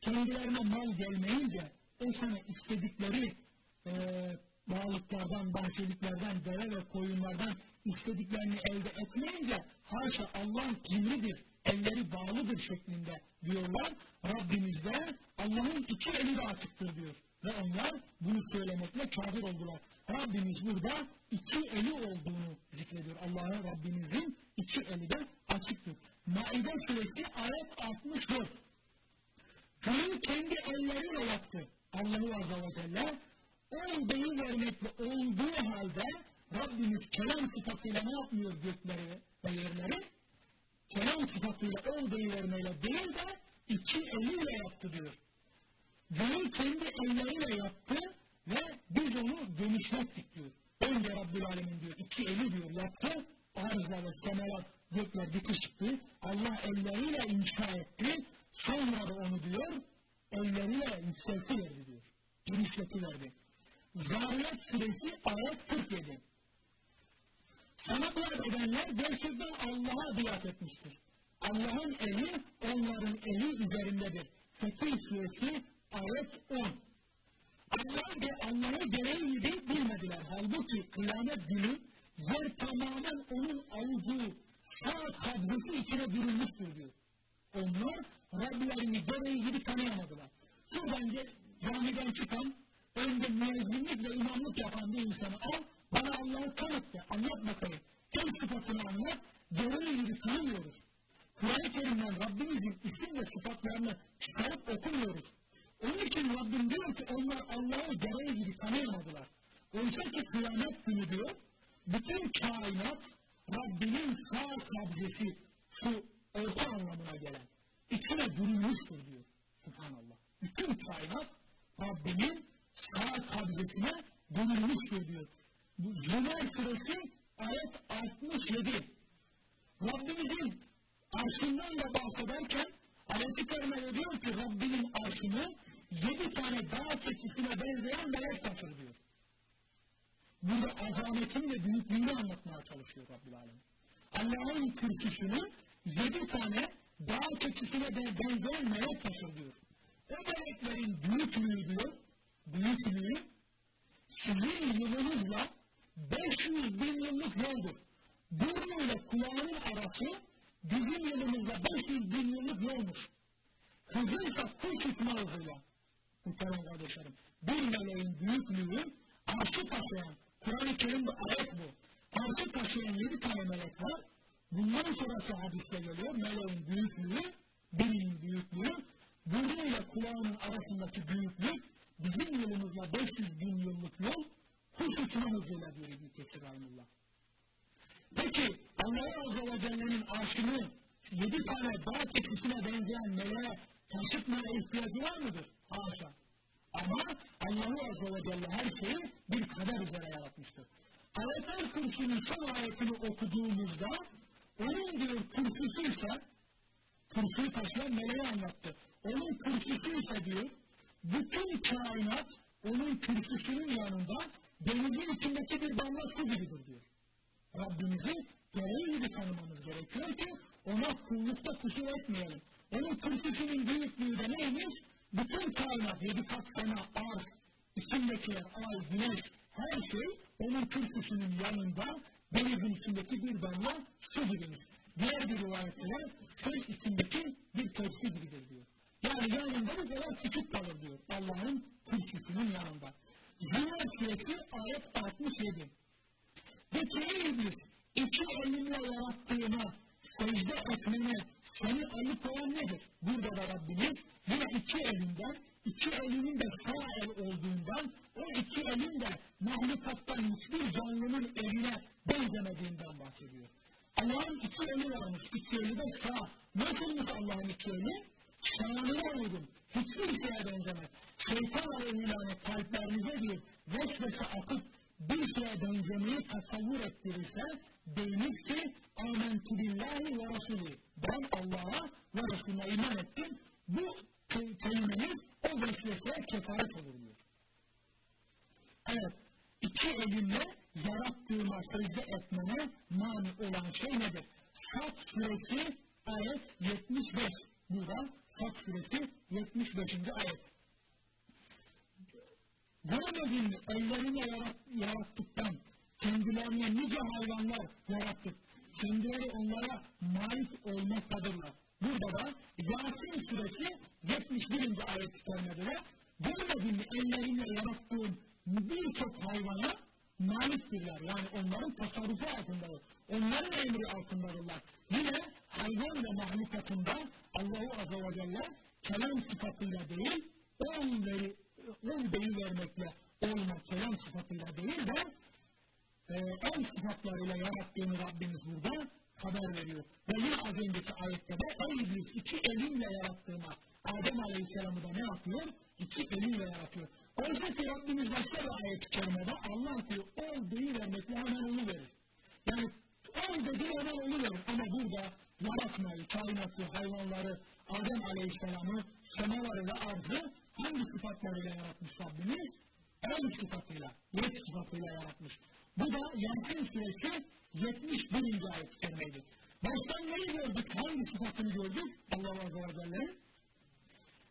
Kendilerine mal gelmeyince o sene istedikleri e, bağlıklardan, bahçeliklerden, deve ve koyunlardan istediklerini elde etmeyince haşa Allah'ın kimlidir, elleri bağlıdır şeklinde diyorlar. Rabbimiz de Allah'ın iki eli de açıktır diyor. Ve onlar bunu söylemekle kafir oldular. Rabbimiz burada iki eli olduğunu zikrediyor. Allah'ın Rabbimizin iki eli de açıktır. Maide suresi ayet 64. Köyü kendi elleriyle yaptı. Allahu Azze ve Celle beyin vermekle olduğu halde Rabbimiz kelam sıfatıyla ne yapmıyor gökleri ve yerleri? Kelam sıfatıyla on beyin vermeyle değil de iki eliyle yaptı diyor. Göğü kendi elleriyle yaptı ve biz onu genişlettik diyor. Önce Rabbül Alemin diyor, iki eli diyor yaptı, ve semalar, gökler bitişti. Allah elleriyle inşa etti, sonra da onu diyor, elleriyle yükseltiverdi diyor. Genişletiverdi. Zariyat suresi ayet 47. Sana biat edenler gerçekten Allah'a biat etmiştir. Allah'ın eli onların eli üzerindedir. Fetih suresi ayet 10. Allah ve Allah'ı gereği gibi bilmediler. Halbuki kıyamet günü yer tamamen onun avucu sağ kabzası içine bürünmüştür diyor. Onlar Rablerini gereği gibi tanıyamadılar. Şuradan camiden çıkan önde müezzinlik ve imamlık yapan bir insanı al, bana Allah'ı tanıt de, anlat bakayım. Hem sıfatını anlat, gereği gibi tanımıyoruz. Kur'an-ı Kerim'den Rabbimizin isim ve sıfatlarını çıkarıp okumuyoruz. Onun için Rabbim diyor ki onlar Allah'ı gereği gibi tanıyamadılar. Oysa ki kıyamet günü diyor, bütün kainat Rabbinin sağ kabzesi, şu orta anlamına gelen, içine bürünmüştür diyor. Subhanallah. Bütün kainat Rabbinin sağ kabzesine bürünmüştür diyor. Zümer suresi ayet 67. Rabbimizin arşından da bahsederken Ayet-i Kerime'de diyor ki Rabbinin arşını yedi tane dağ keçisine benzeyen melek taşır diyor. Burada azametini ve büyüklüğünü anlatmaya çalışıyor Rabbil Alem. Allah'ın kürsüsünü yedi tane dağ keçisine benzeyen melek taşır diyor. O meleklerin büyüklüğü diyor, büyüklüğü sizin yılınızla 500 bin yıllık yoldur. Burnuyla kulağının arası bizim yılımızda 500 bin yıllık yolmuş. Hızıysa kuş uçma hızıyla. Muhterem kardeşlerim. Bir meleğin büyüklüğü arşı taşıyan, Kur'an-ı Kerim'de ayet bu. Arşı taşıyan yedi tane melek var. Bundan sonrası hadiste geliyor. Meleğin büyüklüğü, birinin büyüklüğü, burnuyla kulağının arasındaki büyüklük, bizim yılımızla 500 bin yıllık yol, kuş uçma hızıyla diyor İbn-i Kesir Rahimullah. Peki Allah Azze ve Arşını yedi tane dağ keçisine benzeyen meleğe taşıtmaya ihtiyacı var mıdır? Haşa. Ama Allah Azze ve Celle her şeyi bir kader üzere yaratmıştır. Ayetler kursunun son ayetini okuduğumuzda onun diyor kursusuysa kursuyu taşıyan meleği anlattı. Onun kursusuysa diyor bütün kainat onun kürsüsünün yanında denizin içindeki bir damla su gibidir diyor. Rabbimizi gereği gibi tanımamız gerekiyor ki ona kullukta kusur etmeyelim. Onun kürsüsünün büyüklüğü de neymiş? Bütün kainat, yedi kat sema, arz, içindekiler, ay, güneş, her şey onun kürsüsünün yanında denizin içindeki bir damla su gibidir. Diğer bir rivayetler çöl içindeki bir tepsi gibidir diyor. Yani yanında bu kadar küçük kalır diyor Allah'ın kürsüsünün yanında. Zümer suresi ayet 67. Peki ey iblis, iki elinle yarattığına, secde etmene seni alıkoyan nedir? Burada da Rabbimiz yine iki elinden, iki elinin de sağ el olduğundan, o iki elin de mahlukattan hiçbir canlının eline benzemediğinden bahsediyor. Allah'ın iki eli varmış, iki eli de sağ. Nasılmış Allah'ın iki eli? Şanına uygun. Hiçbir şeye benzemez. Şeytan aleyhilâne kalplerinize bir vesvese akıp bir şeye benzemeyi tasavvur ettirirse deyiniz ki amentu billahi ve rasulü. Ben Allah'a ve Resulüne iman ettim. Bu kelimeniz o vesveseye kefaret olur diyor. Evet, iki elimle yarattığıma secde etmene mani olan şey nedir? Sat suresi ayet 75. Burada Sat suresi 75. ayet. Görmedin mi? Ellerine yarat, yarattıktan kendilerine nice hayvanlar yarattık. Kendileri onlara malik olmaktadırlar. Burada da Yasin suresi 71. ayet-i kerimede görmedin mi ellerine yarattığın birçok hayvana maliktirler. Yani onların tasarrufu altındadır. Onların emri altındadırlar. Yine hayvan ve mahlukatında Allahu Azze ve Celle kelam sıfatıyla değil, on, veri, on beyi vermekle olma kelam sıfatıyla değil de e, on sıfatlarıyla yarattığını Rabbimiz burada haber veriyor. Ve yine az önceki ayette de ey iblis iki elimle yarattığıma Adem Aleyhisselam'ı da ne yapıyor? İki eliyle yaratıyor. Oysa ki Rabbimiz başka bir ayet-i kerimede Allah diyor ol deyivermekle hemen onu verir. Yani ol dediği hemen onu verir. Ama burada yaratmayı, kainatı, hayvanları, Adem Aleyhisselam'ı, semaları ve arzı hangi sıfatlarıyla yaratmış Rabbimiz? El sıfatıyla, yet sıfatıyla yaratmış. Bu da Yasin suresi 71. ayet-i kerimeydi. Baştan neyi gördük? Hangi sıfatını gördük? Allah Azze ve Celle'nin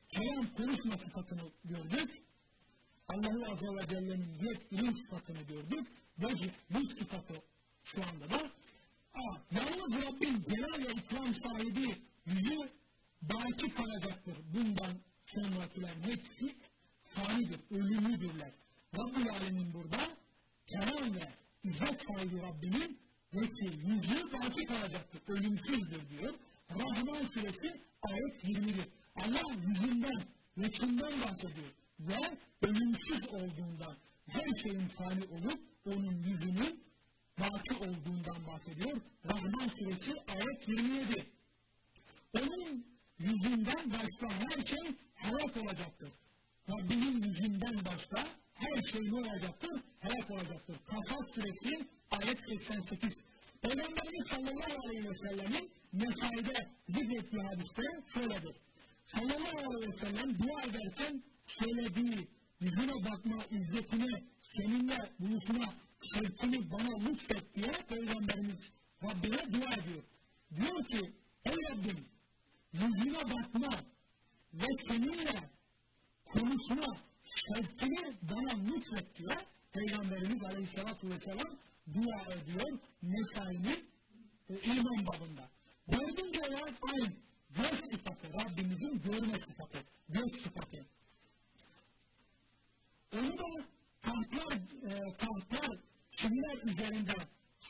kelam konuşma sıfatını gördük. Allah Azze ve Celle'nin ilim sıfatını gördük. Vecih bu sıfatı şu anda da. Aa, yalnız Rabbin genel ve ikram sahibi yüzü baki kalacaktır. Bundan sonrakilerin hepsi fanidir, ölümlüdürler. Rabbül Alemin burada kelam ve izzet sahibi Rabbinin vekil yüzü baki kalacaktır, ölümsüzdür diyor. Rahman suresi ayet 21. Allah yüzünden, vekilden bahsediyor ve ölümsüz olduğundan her şeyin fani olup onun yüzünün baki olduğundan bahsediyor. Rahman suresi ayet 27. Onun yüzünden başka her şey helak olacaktır. Rabbinin yüzünden başka her şey ne olacaktır? Helak olacaktır. Kasas suresi ayet 88. Peygamberimiz sallallahu aleyhi ve sellemin mesaide zikrettiği hadiste şöyledir. Sallallahu aleyhi ve sellem dua ederken söylediği yüzüne bakma izzetine, seninle buluşma şevkini bana lütfet diye Peygamberimiz Rabbine dua ediyor. Diyor ki, ey Rabbim yüzüne bakma ve seninle konuşma şevkini bana lütfet diyor. Peygamberimiz Aleyhisselatü Vesselam dua ediyor Nesai'nin e, iman babında. Dördüncü olarak aynı göz sıfatı, Rabbimizin görme sıfatı, göz sıfatı. Onu da tahtlar, e, tahtlar kimler üzerinde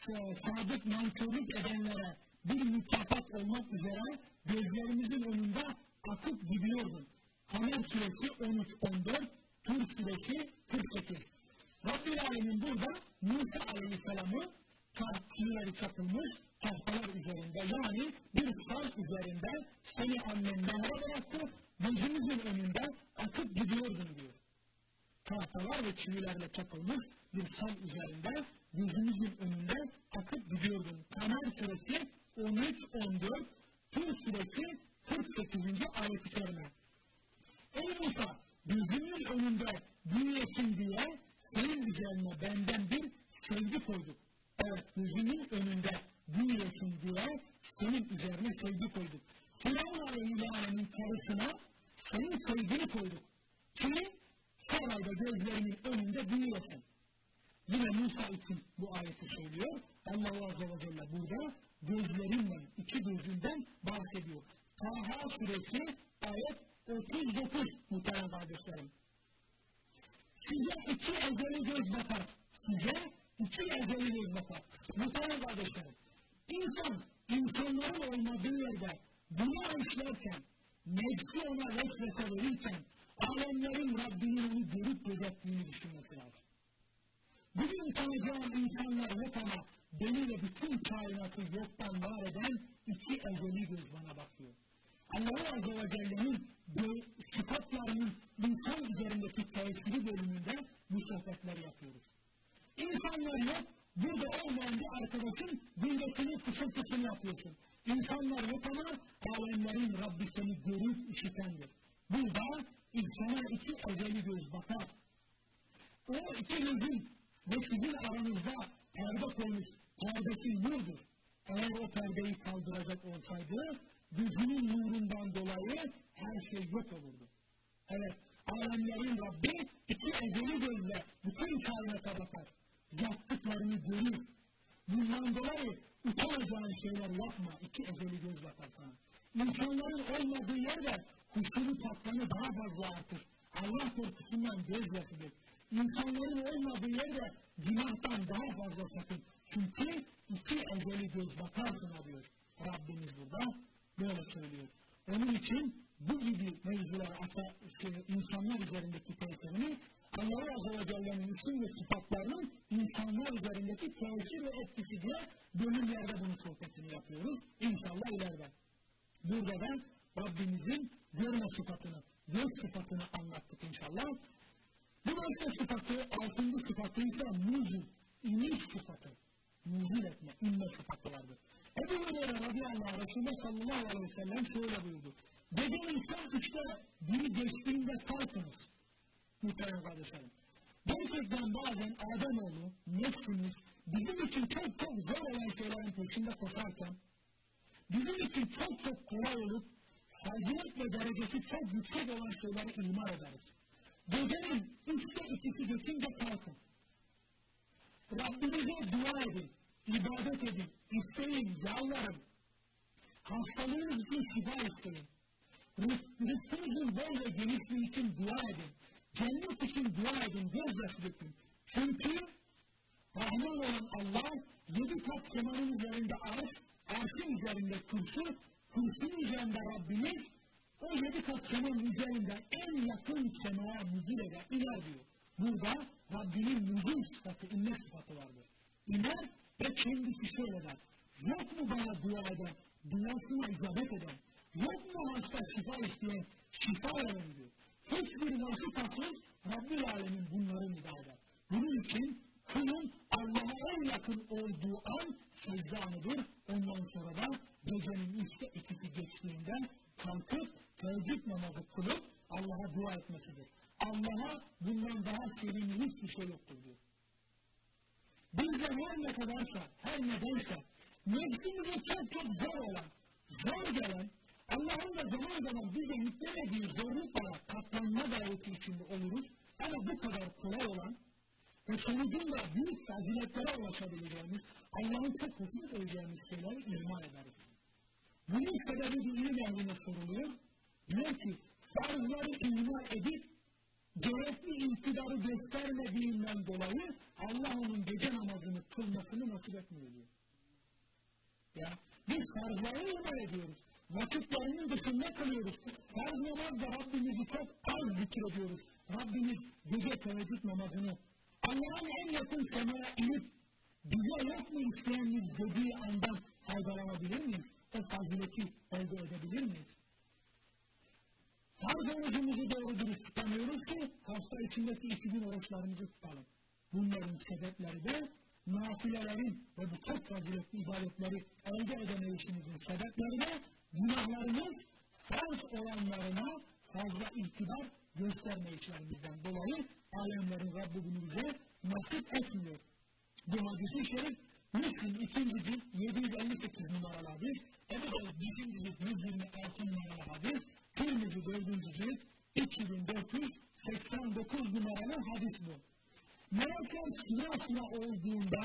e, sadık nankörlük edenlere bir mükafat olmak üzere gözlerimizin önünde akıp gidiyordu. Kamer suresi 13-14, Tur suresi 48. Rabbil Alemin burada Musa Aleyhisselam'ı tahtları çakılmış tahtalar üzerinde yani bir sal üzerinde seni annen nehre bıraktı gözümüzün önünde akıp gidiyordun diyor. Tahtalar ve çivilerle çakılmış bir sal üzerinde gözümüzün önünde akıp gidiyordun. Kamer suresi 13-14 Tur suresi 48. ayet-i kerime. Ey Musa gözümün önünde büyüyesin diye senin üzerine benden bir sevgi koyduk. Evet gözümün önünde büyüyesin diye senin üzerine sevgi koyduk. Firavun Aleyhisselam'ın karısına senin sevgini koyduk. Ki sarayda gözlerinin önünde büyüyesin. Yine Musa için bu ayeti söylüyor. Allah Azze ve Celle burada gözlerinden, iki gözünden bahsediyor. Taha suresi ayet 39 muhterem kardeşlerim. Size iki ezeli göz bakar. Size iki ezeli göz bakar. Muhterem kardeşlerim. İnsan, insanların olmadığı yerde günah işlerken, nefsi ona vesvese verirken, alemlerin Rabbinin onu görüp gözettiğini düşünmesi lazım. Bugün tanıyacağım insanlar yok ama beni ve bütün kainatı yoktan var eden iki ezeli göz bana bakıyor. Allah Azze ve Celle'nin sıfatlarının insan üzerindeki tesiri bölümünde bu sohbetler yapıyoruz. İnsanlar yok, burada olmayan bir arkadaşın gıybetini, fısıltısını yapıyorsun. İnsanlar yok ama alemlerin Rabbi seni görüp işitendir. Burada insana iki ezeli göz bakar. O iki gözün ve sizin aranızda perde koymuş, perdesi nurdur. Eğer o perdeyi kaldıracak olsaydı, gözünün nurundan dolayı her şey yok olurdu. Evet, alemlerin Rabbi iki ezeli gözle bütün kainata bakar. Yaptıklarını görür. Bundan dolayı utanacağın şeyler yapma. İki ezeli göz bakar sana. İnsanların olmadığı yerde huşunu tatmanı daha fazla artır. Allah korkusundan göz yaşıdır. İnsanların olmadığı yerde günahtan daha fazla sakın. Çünkü iki ezeli göz bakarsın diyor. Rabbimiz burada böyle söylüyor. Onun için bu gibi mevzular şey, insanlar üzerindeki tesirini Allah Azze ve Celle'nin isim ve sıfatlarının insanlar üzerindeki tesir ve etkisi diye bölümlerde bunun sohbetini yapıyoruz. İnşallah ileride. Burada da Rabbimizin görme sıfatını, göz sıfatını anlattık inşallah. Bu başka sıfatı, altıncı sıfatı ise nuzul, iniş sıfatı. Nuzul etme, inme sıfatı vardır. Ebu Hureyre radıyallahu anh Resulullah sallallahu aleyhi ve sellem şöyle buyurdu. Gecenin son üçte biri geçtiğinde kalkınız. Muhterem kardeşlerim. Gerçekten bazen Ademoğlu, nefsimiz, bizim için çok çok zor olan şeylerin peşinde koşarken, bizim için çok çok kolay olup, fazilet ve derecesi çok yüksek olan şeyleri imar ederiz. Gecenin üçte ikisi geçince kalkın. Rabbinize dua edin, ibadet edin, isteyin, yalvarın. Hastalığınız için şifa isteyin. Rızkınızın bol ve genişliği için dua edin. Cennet için dua edin, gözyaşı dökün. Çünkü Rahman olan Allah yedi kat semanın üzerinde arş, arşın üzerinde kursu, kursun üzerinde Rabbimiz o yedi kat semanın üzerinde en yakın semaya nüzul eder, iner diyor. Burada Rabbinin nüzul sıfatı, inme sıfatı vardır. İner ve kendisi şöyle der. Yok mu bana dua eden, duasına icabet eden, yok mu hasta şifa isteyen, şifa veren diyor. Hiçbir vasıtasız Rabbül Alemin bunları nida eder. Bunun için kulun Allah'a en yakın olduğu an secde anıdır. Ondan sonra da gecenin üçte ikisi geçtiğinde kalkıp teheccüd namazı kılıp Allah'a dua etmesidir. Allah'a bundan daha sevimli hiçbir şey yoktur diyor. Bizden her ne kadarsa, her nedense nefsimize çok çok zor olan, zor gelen, Allah'ın da zaman zaman bize yüklemediği zorluklara katlanma daveti içinde oluruz. Ama bu kadar kolay olan ve sonucunda büyük faziletlere ulaşabileceğimiz, Allah'ın çok hoşuna koyacağımız şeyleri iman ederiz. Bunun sebebi bir ilim ehline soruluyor. Diyor ki, farzları iman edip, gerekli intidarı göstermediğinden dolayı Allah onun gece namazını kılmasını nasip etmiyor diyor. Ya, biz farzları iman ediyoruz vakitlerinin dışında kalıyoruz. Farz namazda Rabbimizi çok az zikrediyoruz. Rabbimiz gece teheccüd namazını Allah'ın en yakın semaya inip bize yok mu isteyeniniz dediği andan faydalanabilir miyiz? O fazileti elde edebilir miyiz? Farz orucumuzu doğru dürüst tutamıyoruz ki hafta içindeki iki gün oruçlarımızı tutalım. Bunların sebepleri de nafilelerin ve bu çok faziletli ibadetleri elde edemeyişimizin sebepleri de günahlarımız farz olanlarına fazla itibar göstermeyişlerimizden dolayı alemlerin Rabbi bunu bize nasip etmiyor. Bu hadisi şerif Müslim 2. cilt 758 numaralı hadis, Ebu Davud 5. cilt 126 numaralı hadis, Tirmizi 4. cilt 2489 numaralı hadis bu. Melekler sıra sıra olduğunda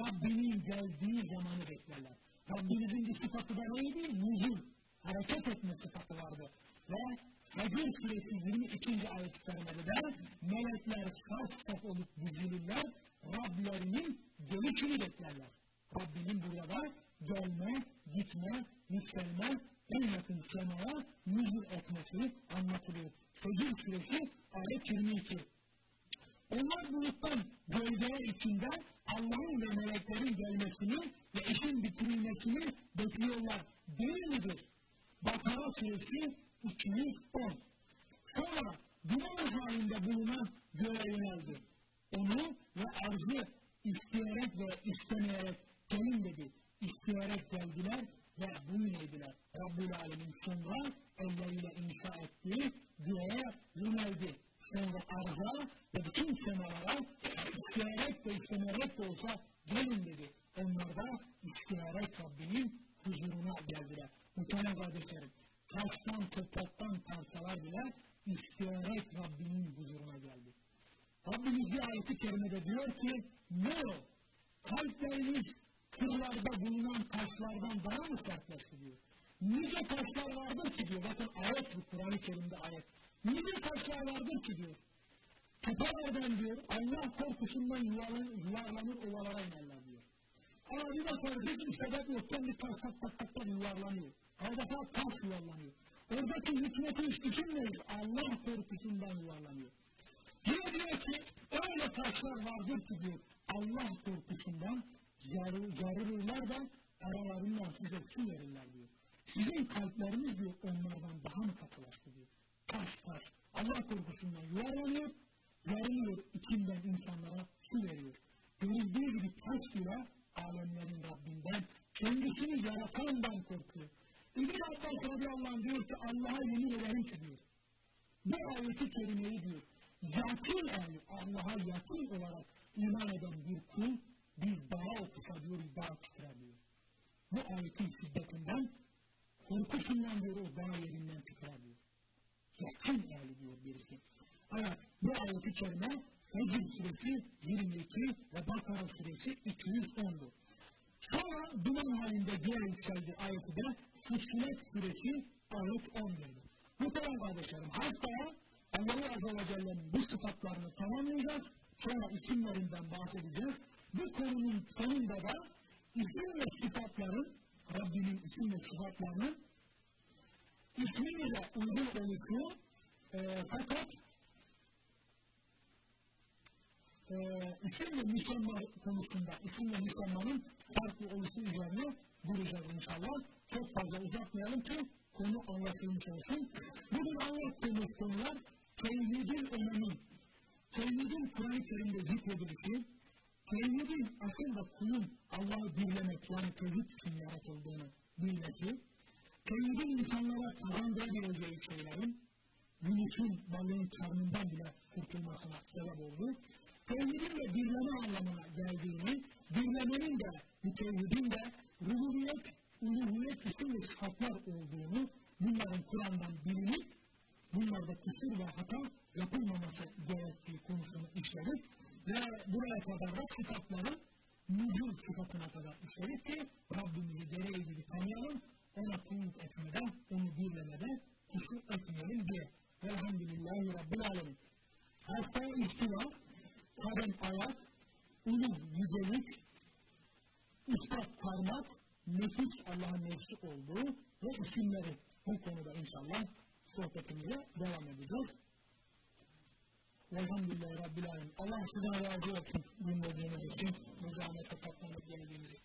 Rabbinin geldiği zamanı beklerler. Rabbimizin bir sıfatı da neydi? Nuzul. Hareket etme sıfatı vardı. Ve Fecir suresi 22. ayet-i kerimede melekler saf saf olup dizilirler, Rablerinin gelişini beklerler. Rabbinin burada gelme, gitme, yükselme, en yakın semaya nüzul etmesi anlatılıyor. Fecir suresi ayet 22. Onlar buluttan gölgeye içinde Allah'ın ve meleklerin gelmesini ve işin bitirilmesini bekliyorlar. Değil midir? Bakara suresi 210. Sonra duman halinde bulunan göğe yöneldi. Onu ve arzı isteyerek ve istemeyerek gelin dedi. İsteyerek geldiler ve boyun eğdiler. Rabbül Alemin sonra elleriyle inşa ettiği göğe yöneldi. Sonra arza ve bütün semalara isteyerek ve istemeyerek de olsa gelin dedi. Onlar da isteyerek Rabbinin huzuruna geldiler. Muhtemelen kardeşlerim, taştan, topraktan parçalar bile isteyerek Rabbinin huzuruna geldi. Rabbimiz bir ayeti kerimede diyor ki, ne o? Kalpleriniz kırlarda bulunan taşlardan daha mı sertleşti diyor. Nice taşlar vardır ki diyor, bakın ayet bu, Kur'an-ı Kerim'de ayet. Nice taşlar vardır ki diyor, tepelerden diyor, Allah korkusundan yuvarlanır, ovalara inerler diyor. Ama bir bakarız hiçbir sebep yokken bir taş tak tak tak tak yuvarlanıyor. Adeta taş yuvarlanıyor. Oradaki hükmeti hiç düşünmeyiz. Allah korkusundan yuvarlanıyor. Diyor diyor ki öyle taşlar vardır ki diyor Allah korkusundan yarılırlar da aralarından size su verirler diyor. Sizin kalpleriniz diyor onlardan daha mı katılaştı diyor. Taş taş. Allah korkusundan yuvarlanıyor, yarılıyor içinden insanlara su veriyor. Görüldüğü gibi taş bile alemlerin Rabbinden, kendisini yaratandan korkuyor. İbn Abbas radıyallahu anh diyor ki Allah'a yemin ederim ki diyor. Bu ayeti kerimeyi diyor. Yakın yani Allah'a yakın olarak iman eden bir kul bir dağa okusa diyor dağ titrer diyor. Bu ayetin şiddetinden korkusundan diyor o dağ yerinden titrer diyor. Yakın ehli diyor birisi. Evet bu ayeti kerime Fecr suresi 22 ve Bakara suresi 210'dur. Sonra duman halinde göğe yükseldi ayeti de Fussilet suresi ayet 11'dir. Muhtemelen kardeşlerim haftaya Allah Azze ve Celle'nin bu sıfatlarını tamamlayacağız. Sonra isimlerinden bahsedeceğiz. Bu konunun sonunda da isim ve sıfatların Rabbinin isim ve sıfatlarının ismiyle uygun oluşu e, fakat e, isim ve müsemma konusunda isim ve müsemmanın farklı oluşu üzerine duracağız inşallah. Çok fazla uzatmayalım ki konu anlaşılmış olsun. Bugün anlattığımız konular tevhidin önemi, tevhidin Kur'an-ı Kerim'de zikredilişi, tevhidin aslında kulun Allah'ı birlemek yani tevhid için yaratıldığını bilmesi, tevhidin insanlara kazandırabileceği şeylerin, Yunus'un balığın karnından bile kurtulmasına sebep oldu. Tevhidin de birleme anlamına geldiğini, birlemenin de bu tevhidin de rububiyet, uluhiyet isim ve sıfatlar olduğunu bunların Kur'an'dan bilinip bunlarda kusur ve hata yapılmaması gerektiği konusunu işledik ve buraya kadar da sıfatların nüzul sıfatına kadar işledik ki Rabbimizi gereği gibi tanıyalım, ona kulluk etmede, onu birlemede kusur etmeyelim diye. Velhamdülillahi Rabbil Alemin. Haftaya istiva, kadın ayak, ulu yücelik, ispat parmak, nefis Allah'ın nefsi olduğu ve isimleri bu konuda inşallah sohbetimize devam edeceğiz. Velhamdülillahi Rabbil Alemin. Allah size razı olsun dinlediğiniz için, bu zahmete katlanıp geldiğiniz için.